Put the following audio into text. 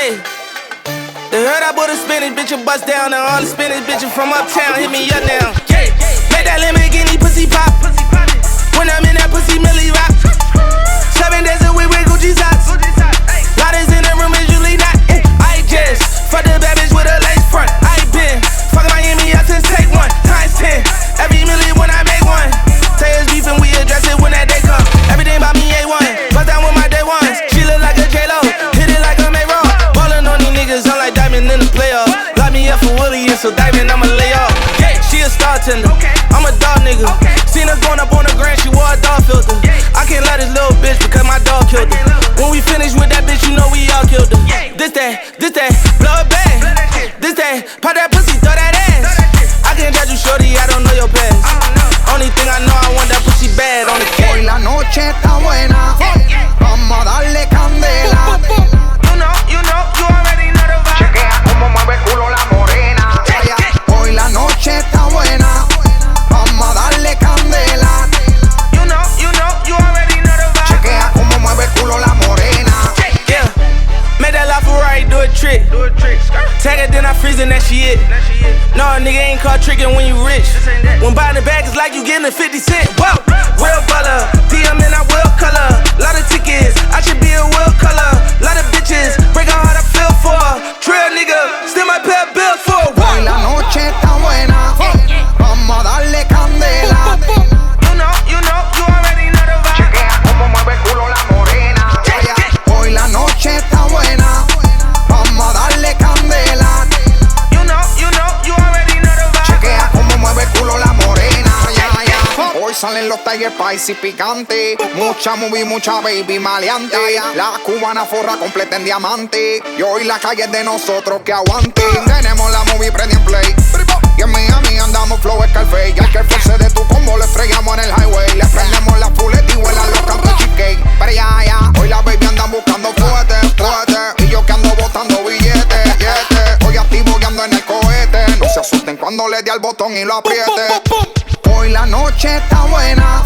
Yeah. They heard I bought a Spanish bitch, a bust down, and all the Spanish bitch, from uptown hit me up now. Yeah. Make that Lamborghini she a star tender. I'm a dog nigga. Seen her going up on the grand, she wore a dog filter. I can't let this little bitch because my dog killed her. When we finish with that bitch, you know we all killed her. This that, this that, blow it bang. This that, pop that pussy, throw that ass. I can't judge you, shorty, I don't Tag it, then I freeze and that she it. That she is. No, a nigga ain't caught tricking when you rich. When buying the bag is like you getting a 50 cent. Whoa, salen los Tiger Spicy picante. Mucha movie, mucha baby maleante. La cubana forra completa en diamante. Y hoy la calle es de nosotros que aguante. Tenemos la movie prendida en play. Y en Miami andamos flow Scarface. Y al que force de tu combo le estrellamos en el highway. Le prendemos la full y vuelan los cantos cheesecake. Pero ya, ya. Hoy la baby andan buscando fuerte, fuerte. Y yo que ando botando billetes, billetes. Hoy activo que ando en el cohete. No se asusten cuando le dé al botón y lo apriete. Hoy la noche está buena.